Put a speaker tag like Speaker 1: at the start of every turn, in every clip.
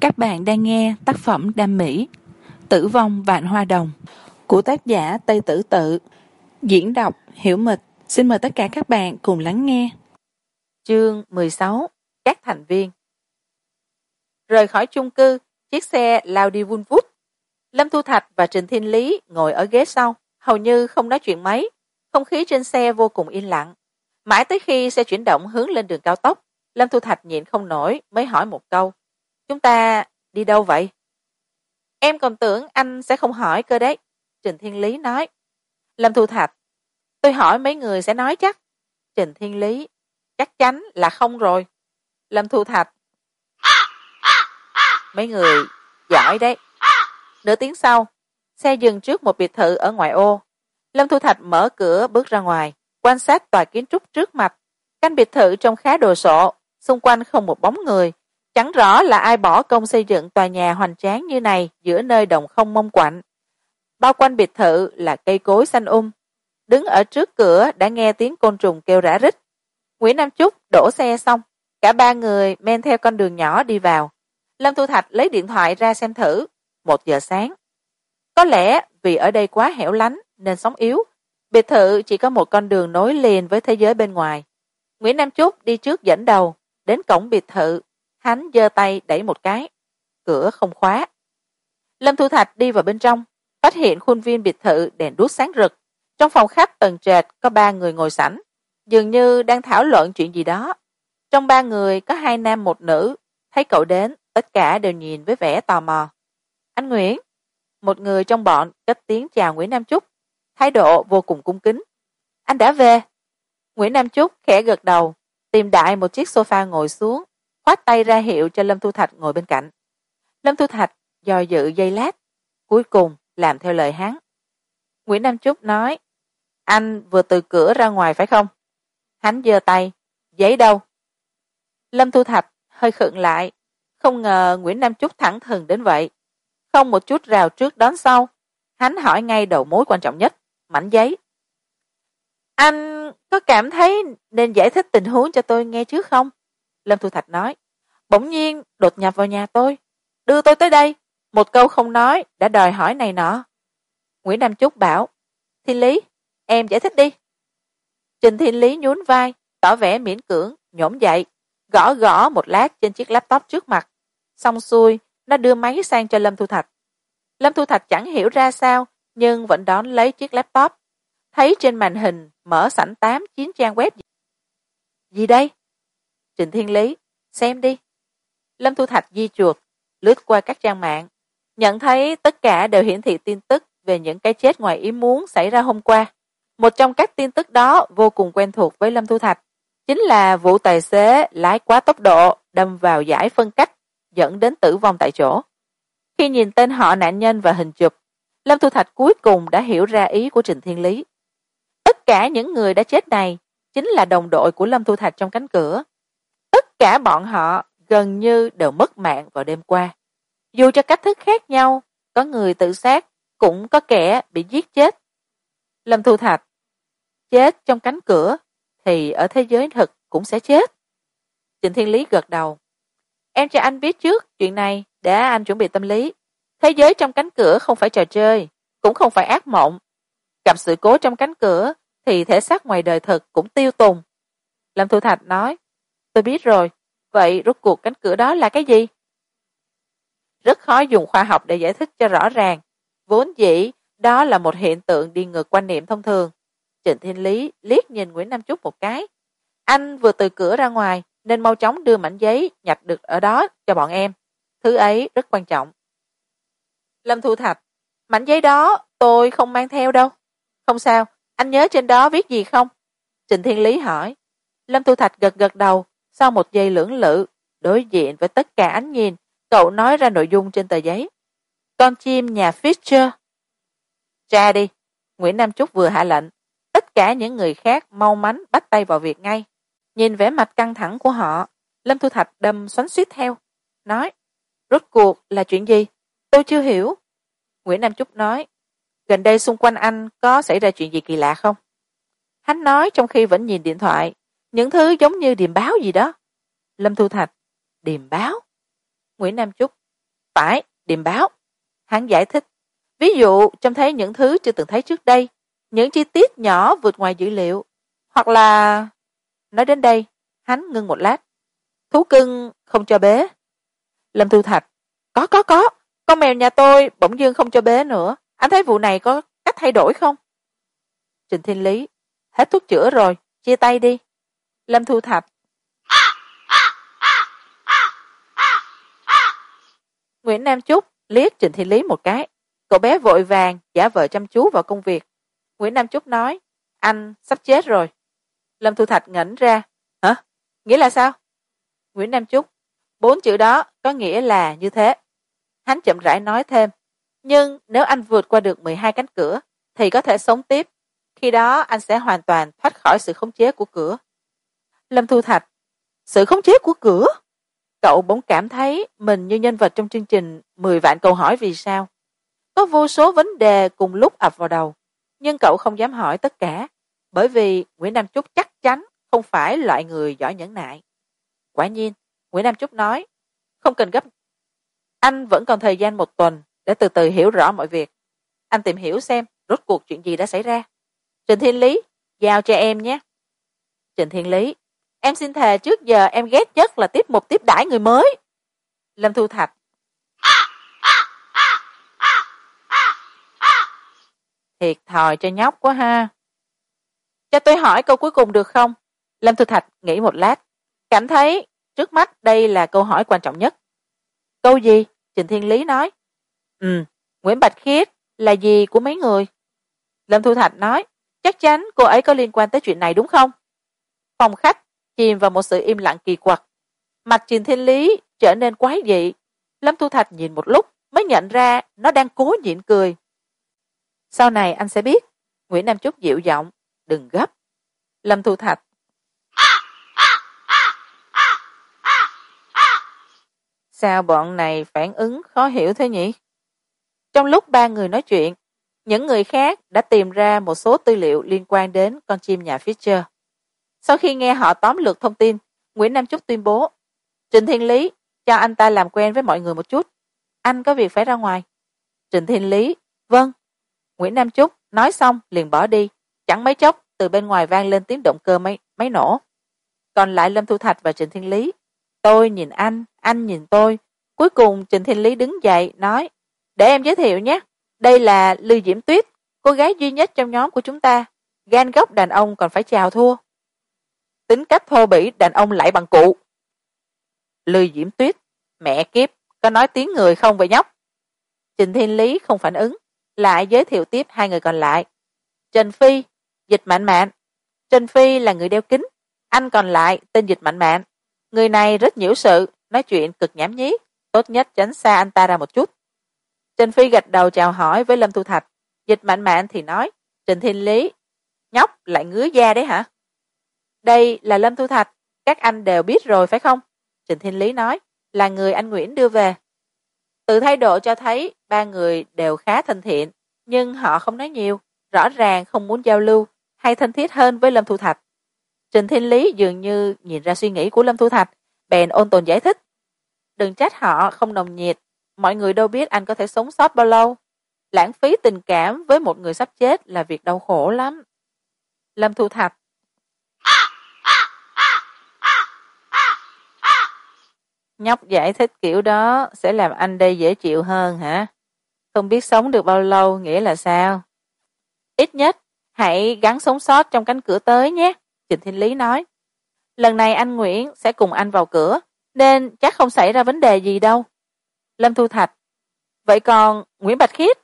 Speaker 1: các bạn đang nghe tác phẩm đam mỹ, tử vong vạn hoa đồng, của tác giả tây tử tự. Diễn đọc hiểu mịch. Xin mời tất cả các bạn cùng lắng nghe. Chương mười sáu, các thành viên. Rời khỏi chung cư, chiếc xe lao đi vun vút lâm thu thạch và trình thiên lý ngồi ở ghế sau, hầu như không nói chuyện mấy. Không khí trên xe vô cùng yên lặng. Mãi tới khi xe chuyển động hướng lên đường cao tốc, lâm thu thạch nhịn không nổi mới hỏi một câu chúng ta đi đâu vậy? Em còn tưởng anh sẽ không hỏi cơ đấy, trình thiên lý nói. Lâm thu thạch, tôi hỏi mấy người sẽ nói chắc. Trình thiên lý, chắc chắn là không rồi. Lâm thu thạch, mấy người giỏi đấy. Nửa tiếng sau, xe dừng trước một biệt thự ở ngoại ô. Lâm thu thạch mở cửa bước ra ngoài, quan sát tòa kiến trúc trước mặt. Căn biệt thự trông khá đồ sộ, xung quanh không một bóng người chẳng rõ là ai bỏ công xây dựng tòa nhà hoành tráng như này giữa nơi đồng không mông quạnh. Bao quanh biệt thự là cây cối xanh um. Đứng ở trước cửa đã nghe tiếng côn trùng kêu rã rít. Nguyễn nam chúc đổ xe xong. Cả ba người men theo con đường nhỏ đi vào. Lâm thu thạch lấy điện thoại ra xem thử. Một giờ sáng. Có lẽ vì ở đây quá hẻo lánh nên sóng yếu. Biệt thự chỉ có một con đường nối liền với thế giới bên ngoài. Nguyễn nam chúc đi trước dẫn đầu, đến cổng biệt thự hắn giơ tay đẩy một cái. Cửa không khóa. Lâm thu thạch đi vào bên trong, phát hiện khuôn viên biệt thự đèn đuốc sáng rực. Trong phòng khách tầng trệt có ba người ngồi sẵn, dường như đang thảo luận chuyện gì đó. Trong ba người có hai nam một nữ, thấy cậu đến, tất cả đều nhìn với vẻ tò mò. Anh nguyễn, một người trong bọn cất tiếng chào nguyễn nam trúc thái độ vô cùng cung kính. Anh đã về. Nguyễn nam trúc khẽ gật đầu, tìm đại một chiếc sofa ngồi xuống khoát tay ra hiệu cho lâm thu thạch ngồi bên cạnh. Lâm thu thạch do dự giây lát, cuối cùng làm theo lời hắn. Nguyễn nam trúc nói, anh vừa từ cửa ra ngoài phải không? Hắn giơ tay, giấy đâu? Lâm thu thạch hơi khựng lại, không ngờ nguyễn nam trúc thẳng thừng đến vậy. Không một chút rào trước đón sau, hắn hỏi ngay đầu mối quan trọng nhất, mảnh giấy. Anh có cảm thấy nên giải thích tình huống cho tôi nghe trước không? Lâm thu thạch nói bỗng nhiên, đột nhập vào nhà tôi. Đưa tôi tới đây. Một câu không nói đã đòi hỏi này nọ. Nguyễn nam trúc bảo, thiên lý, em giải thích đi. Trình thiên lý nhún vai, tỏ vẻ miễn cưỡng, nhổm dậy, gõ gõ một lát trên chiếc laptop trước mặt. Xong xuôi, nó đưa máy sang cho lâm thu thạch. Lâm thu thạch chẳng hiểu ra sao, nhưng vẫn đón lấy chiếc laptop. Thấy trên màn hình mở sẵn tám chín trang web gì đây? Trình thiên lý, xem đi lâm thu thạch di chuột, lướt qua các trang mạng, nhận thấy tất cả đều hiển thị tin tức về những cái chết ngoài ý muốn xảy ra hôm qua. Một trong các tin tức đó vô cùng quen thuộc với lâm thu thạch, chính là vụ tài xế lái quá tốc độ đâm vào giải phân cách dẫn đến tử vong tại chỗ. Khi nhìn tên họ nạn nhân và hình chụp, lâm thu thạch cuối cùng đã hiểu ra ý của trình thiên lý. Tất cả những người đã chết này chính là đồng đội của lâm thu thạch trong cánh cửa. Tất cả bọn họ gần như đều mất mạng vào đêm qua. Dù cho cách thức khác nhau, có người tự sát, cũng có kẻ bị giết chết. Lâm thu thạch, chết trong cánh cửa, thì ở thế giới thực cũng sẽ chết. Trịnh thiên lý gật đầu. Em cho anh biết trước, chuyện này để anh chuẩn bị tâm lý. Thế giới trong cánh cửa không phải trò chơi, cũng không phải ác mộng. Gặp sự cố trong cánh cửa, thì thể xác ngoài đời thực cũng tiêu tùng. Lâm thu thạch nói, tôi biết rồi vậy rốt cuộc cánh cửa đó là cái gì? Rất khó dùng khoa học để giải thích cho rõ ràng. Vốn dĩ, đó là một hiện tượng đi ngược quan niệm thông thường. Trịnh thiên lý liếc nhìn nguyễn nam trúc một cái. Anh vừa từ cửa ra ngoài, nên mau chóng đưa mảnh giấy nhặt được ở đó cho bọn em. Thứ ấy rất quan trọng. Lâm thu thạch, mảnh giấy đó tôi không mang theo đâu. Không sao, anh nhớ trên đó viết gì không? Trịnh thiên lý hỏi. Lâm thu thạch gật gật đầu sau một giây lưỡng lự, đối diện với tất cả ánh nhìn, cậu nói ra nội dung trên tờ giấy. Con chim nhà Fisher. Tra đi, nguyễn nam trúc vừa hạ lệnh. Tất cả những người khác mau mắn bắt tay vào việc ngay. Nhìn vẻ mặt căng thẳng của họ, lâm thu thạch đâm xoắn suýt theo. Nói, rốt cuộc là chuyện gì? Tôi chưa hiểu. Nguyễn nam trúc nói, gần đây xung quanh anh có xảy ra chuyện gì kỳ lạ không? Hắn nói trong khi vẫn nhìn điện thoại những thứ giống như điềm báo gì đó. Lâm thu thạch, điềm báo. Nguyễn nam trúc phải, điềm báo. Hắn giải thích, ví dụ, trông thấy những thứ chưa từng thấy trước đây, những chi tiết nhỏ vượt ngoài dữ liệu, hoặc là, nói đến đây, hắn ngưng một lát. Thú cưng không cho bế. Lâm thu thạch, có có có, con mèo nhà tôi bỗng dưng không cho bế nữa. Anh thấy vụ này có cách thay đổi không? Trình thiên lý, hết thuốc chữa rồi, chia tay đi lâm thu Thập, nguyễn nam trúc liếc Trịnh Thị lý một cái. Cậu bé vội vàng giả vờ chăm chú vào công việc. Nguyễn nam trúc nói anh sắp chết rồi. Lâm thu thạch ngẩng ra. Hả? Nghĩa là sao? Nguyễn nam trúc bốn chữ đó có nghĩa là như thế. Hắn chậm rãi nói thêm nhưng nếu anh vượt qua được mười hai cánh cửa thì có thể sống tiếp. Khi đó anh sẽ hoàn toàn thoát khỏi sự khống chế của cửa lâm thu thạch, sự khống chế của cửa. Cậu bỗng cảm thấy mình như nhân vật trong chương trình mười vạn câu hỏi vì sao. Có vô số vấn đề cùng lúc ập vào đầu, nhưng cậu không dám hỏi tất cả, bởi vì nguyễn nam trúc chắc chắn không phải loại người giỏi nhẫn nại. Quả nhiên, nguyễn nam trúc nói, không cần gấp. Anh vẫn còn thời gian một tuần để từ từ hiểu rõ mọi việc. Anh tìm hiểu xem rốt cuộc chuyện gì đã xảy ra. Trình thiên lý giao cho em nhé. Trình thiên lý em xin thề trước giờ em ghét nhất là tiếp một tiếp đãi người mới. Lâm thu thạch. Thiệt thòi cho nhóc quá ha. Cho tôi hỏi câu cuối cùng được không? Lâm thu thạch nghĩ một lát. Cảm thấy trước mắt đây là câu hỏi quan trọng nhất. Câu gì? Trịnh thiên lý nói. Ừ nguyễn bạch khiết là gì của mấy người? Lâm thu thạch nói. Chắc chắn cô ấy có liên quan tới chuyện này đúng không? Phòng khách chìm vào một sự im lặng kỳ quặc. Mặt trình thiên lý trở nên quái dị. Lâm thu thạch nhìn một lúc mới nhận ra nó đang cố nhịn cười. Sau này anh sẽ biết, nguyễn nam trúc dịu giọng, đừng gấp. Lâm thu thạch sao bọn này phản ứng khó hiểu thế nhỉ? Trong lúc ba người nói chuyện, những người khác đã tìm ra một số tư liệu liên quan đến con chim nhà Fisher sau khi nghe họ tóm lược thông tin, nguyễn nam trúc tuyên bố, trịnh thiên lý, cho anh ta làm quen với mọi người một chút. Anh có việc phải ra ngoài. Trịnh thiên lý vâng. Nguyễn nam trúc nói xong liền bỏ đi. Chẳng mấy chốc, từ bên ngoài vang lên tiếng động cơ máy máy nổ. Còn lại lâm thu thạch và trịnh thiên lý, tôi nhìn anh anh nhìn tôi. Cuối cùng trịnh thiên lý đứng dậy nói, để em giới thiệu nhé. Đây là lư diễm tuyết, cô gái duy nhất trong nhóm của chúng ta. Gan góc đàn ông còn phải chào thua tính cách thô bỉ, đàn ông lại bằng cụ. Lư diễm tuyết, mẹ kiếp, có nói tiếng người không vậy nhóc? Trình thiên lý không phản ứng, lại giới thiệu tiếp hai người còn lại. Trần phi, dịch mạnh mạn. Trần phi là người đeo kính, anh còn lại tên dịch mạnh mạn. Người này rất nhiễu sự, nói chuyện cực nhảm nhí, tốt nhất tránh xa anh ta ra một chút. Trần phi gật đầu chào hỏi với lâm thu thạch. Dịch mạnh mạn thì nói, trình thiên lý, nhóc lại ngứa da đấy hả? Đây là lâm thu thạch. Các anh đều biết rồi phải không? Trịnh thiên lý nói. Là người anh nguyễn đưa về. Từ thái độ cho thấy ba người đều khá thân thiện, nhưng họ không nói nhiều, rõ ràng không muốn giao lưu, hay thân thiết hơn với lâm thu thạch. Trịnh thiên lý dường như nhìn ra suy nghĩ của lâm thu thạch, bèn ôn tồn giải thích. Đừng trách họ không nồng nhiệt, mọi người đâu biết anh có thể sống sót bao lâu. Lãng phí tình cảm với một người sắp chết là việc đau khổ lắm. Lâm thu thạch nhóc giải thích kiểu đó sẽ làm anh đây dễ chịu hơn hả? Không biết sống được bao lâu nghĩa là sao? Ít nhất, hãy gắn sống sót trong cánh cửa tới nhé trịnh thiên lý nói. Lần này anh nguyễn sẽ cùng anh vào cửa, nên chắc không xảy ra vấn đề gì đâu. Lâm thu thạch, vậy còn nguyễn bạch khiết?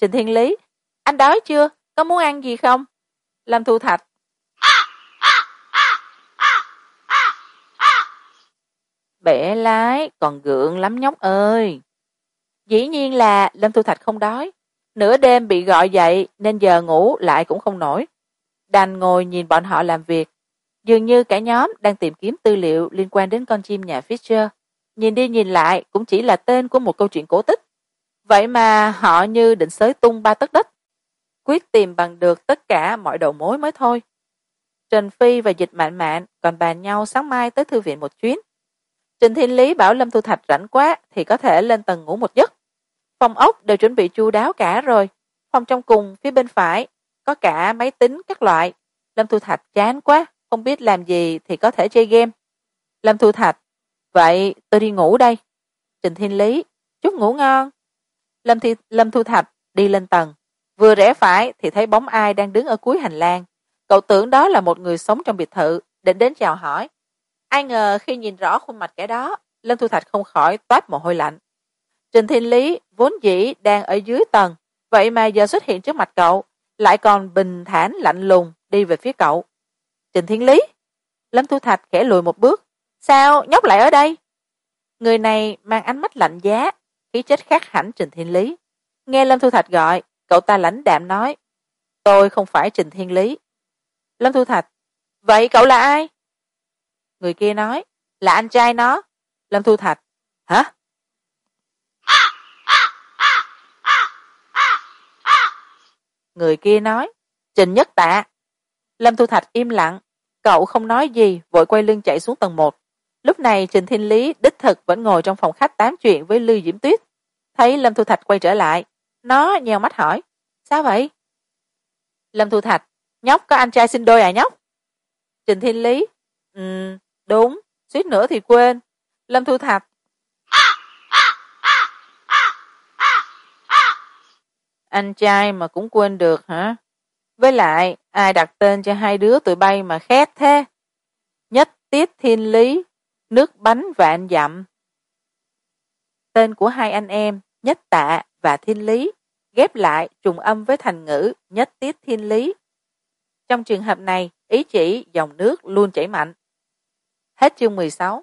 Speaker 1: Trịnh thiên lý, anh đói chưa? Có muốn ăn gì không? Lâm thu thạch bẻ lái, còn gượng lắm nhóc ơi. Dĩ nhiên là lâm thu thạch không đói. Nửa đêm bị gọi dậy, nên giờ ngủ lại cũng không nổi. Đành ngồi nhìn bọn họ làm việc. Dường như cả nhóm đang tìm kiếm tư liệu liên quan đến con chim nhà fisher. Nhìn đi nhìn lại cũng chỉ là tên của một câu chuyện cổ tích. Vậy mà họ như định xới tung ba tấc đất. Quyết tìm bằng được tất cả mọi đầu mối mới thôi. Trần phi và dịch mạn mạn còn bàn nhau sáng mai tới thư viện một chuyến trình thiên lý bảo lâm thu thạch rảnh quá thì có thể lên tầng ngủ một giấc. Phòng ốc đều chuẩn bị chu đáo cả rồi. Phòng trong cùng phía bên phải có cả máy tính các loại. Lâm thu thạch chán quá không biết làm gì thì có thể chơi game. Lâm thu thạch vậy tôi đi ngủ đây. Trình thiên lý chúc ngủ ngon. Lâm, thi, lâm thu thạch đi lên tầng. Vừa rẽ phải thì thấy bóng ai đang đứng ở cuối hành lang. Cậu tưởng đó là một người sống trong biệt thự định đến chào hỏi ai ngờ khi nhìn rõ khuôn mặt kẻ đó, lâm thu thạch không khỏi toát mồ hôi lạnh. Trình thiên lý vốn dĩ đang ở dưới tầng, vậy mà giờ xuất hiện trước mặt cậu, lại còn bình thản lạnh lùng đi về phía cậu. Trình thiên lý, lâm thu thạch khẽ lùi một bước. Sao nhóc lại ở đây? Người này mang ánh mắt lạnh giá, khí chất khác hẳn trình thiên lý. Nghe lâm thu thạch gọi, cậu ta lãnh đạm nói, tôi không phải trình thiên lý. Lâm thu thạch, vậy cậu là ai? Người kia nói, là anh trai nó. Lâm thu thạch, hả? Người kia nói, trình nhất tạ. Lâm thu thạch im lặng, cậu không nói gì, vội quay lưng chạy xuống tầng một. Lúc này trình thiên lý đích thực vẫn ngồi trong phòng khách tám chuyện với lưu diễm tuyết. Thấy lâm thu thạch quay trở lại, nó nheo mắt hỏi, sao vậy? Lâm thu thạch, nhóc có anh trai sinh đôi à nhóc? Trình thiên lý ừ đúng, suýt nữa thì quên. Lâm thu thạch. Anh trai mà cũng quên được hả? Với lại, ai đặt tên cho hai đứa tụi bay mà khét thế? Nhất tiết thiên lý, nước bánh vạn dặm. Tên của hai anh em, nhất tạ và thiên lý, ghép lại trùng âm với thành ngữ nhất tiết thiên lý. Trong trường hợp này, ý chỉ dòng nước luôn chảy mạnh hết chương mười sáu.